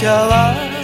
下来。